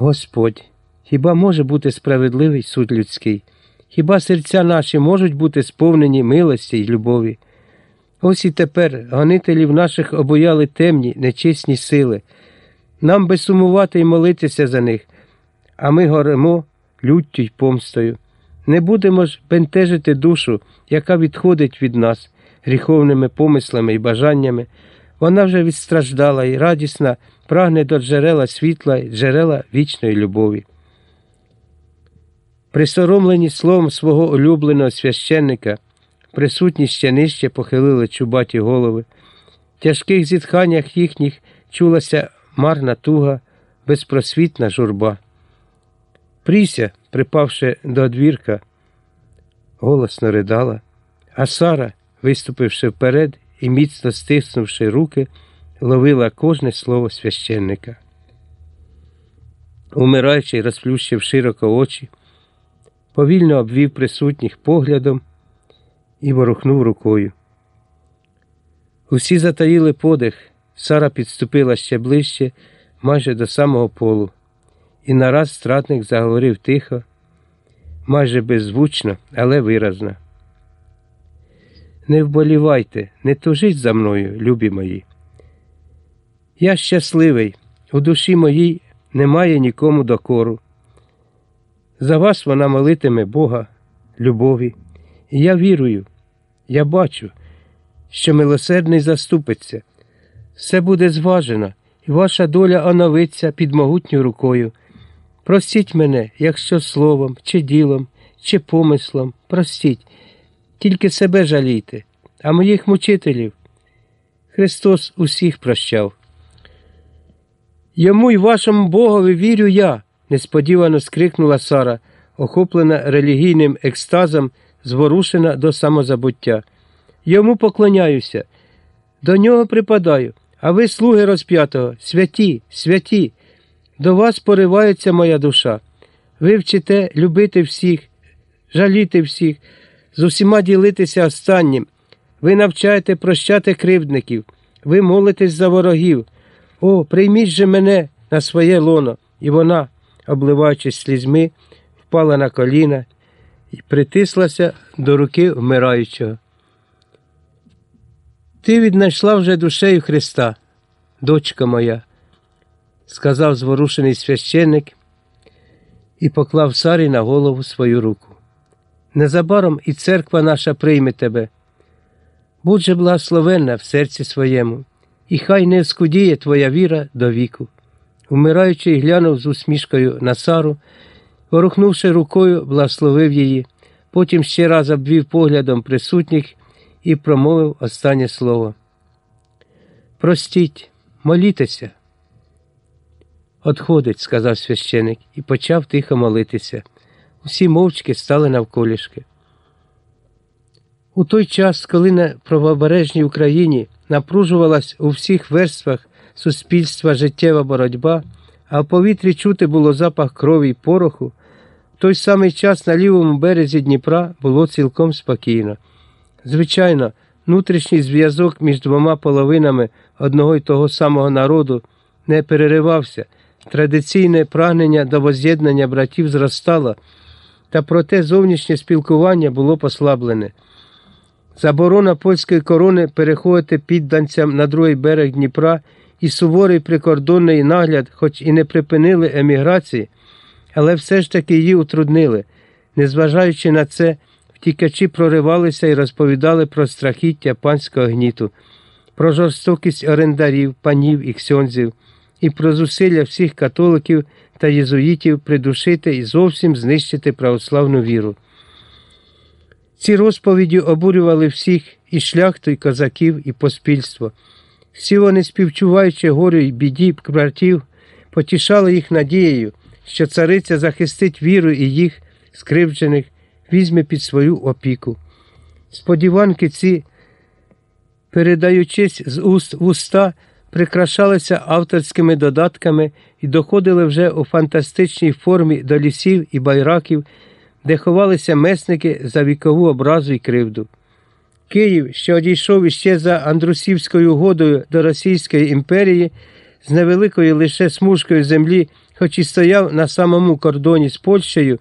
Господь, хіба може бути справедливий суд людський? Хіба серця наші можуть бути сповнені милості й любові? Ось і тепер гонителів наших обояли темні, нечисні сили. Нам би сумувати і молитися за них, а ми горемо люттю й помстою. Не будемо ж бентежити душу, яка відходить від нас гріховними помислами і бажаннями. Вона вже відстраждала і радісна, прагне до джерела світла джерела вічної любові. Присоромлені словом свого улюбленого священника, присутні ще нижче похилили чубаті голови. В тяжких зітханнях їхніх чулася марна туга, безпросвітна журба. Пріся, припавши до одвірка, голосно ридала, а Сара, виступивши вперед і міцно стиснувши руки, ловила кожне слово священника. Умираючий, розплющив широко очі, повільно обвів присутніх поглядом і ворухнув рукою. Усі затаїли подих, Сара підступила ще ближче, майже до самого полу, і нараз стратник заговорив тихо, майже беззвучно, але виразно. Не вболівайте, не тужіть за мною, любі мої. Я щасливий, у душі моїй немає нікому докору. За вас вона молитиме Бога, любові, і я вірую, я бачу, що милосердний заступиться. Все буде зважено, і ваша доля оновиться під могутньою рукою. Простіть мене, якщо словом, чи ділом, чи помислом, простіть, тільки себе жалійте, а моїх мучителів. Христос усіх прощав. Йому й вашому Богові вірю я, несподівано скрикнула Сара, охоплена релігійним екстазом, зворушена до самозабуття. Йому поклоняюся, до нього припадаю, а ви, слуги розп'ятого, святі, святі, до вас поривається моя душа. Ви вчите любити всіх, жаліти всіх, з усіма ділитися останнім. Ви навчаєте прощати кривдників, ви молитесь за ворогів. О, прийміть же мене на своє лоно. І вона, обливаючись слізьми, впала на коліна і притислася до руки вмираючого. Ти віднайшла вже душею Христа, дочка моя, сказав зворушений священник і поклав Сарі на голову свою руку. Незабаром і церква наша прийме тебе. Будь же благословенна в серці своєму, і хай не скудіє твоя віра до віку. Умираючий глянув з усмішкою на Сару, ворухнувши рукою, благословив її, потім ще раз обвів поглядом присутніх і промовив останнє слово. Простіть, молітеся. Отходить, сказав священик, і почав тихо молитися. Усі мовчки стали навколішки. У той час, коли на правобережній Україні напружувалась у всіх верствах суспільства життєва боротьба, а в повітрі чути було запах крові й пороху, в той самий час на лівому березі Дніпра було цілком спокійно. Звичайно, внутрішній зв'язок між двома половинами одного й того самого народу не переривався, традиційне прагнення до воз'єднання братів зростало, та проте зовнішнє спілкування було послаблене. Заборона польської корони переходити підданцям на другий берег Дніпра і суворий прикордонний нагляд, хоч і не припинили еміграції, але все ж таки її утруднили. Незважаючи на це, втікачі проривалися і розповідали про страхіття панського гніту, про жорстокість орендарів, панів і ксьонзів, і про зусилля всіх католиків та єзуїтів придушити і зовсім знищити православну віру. Ці розповіді обурювали всіх і шляхту, і козаків, і поспільство. Всі вони, співчуваючи горю й біді братів, потішали їх надією, що цариця захистить віру і їх, скривджених, візьме під свою опіку. Сподіванки ці, передаючись з уст в уста, прикрашалися авторськими додатками і доходили вже у фантастичній формі до лісів і байраків, де ховалися месники за вікову образу і кривду. Київ, що одійшов іще за Андрусівською угодою до Російської імперії, з невеликою лише смужкою землі хоч і стояв на самому кордоні з Польщею,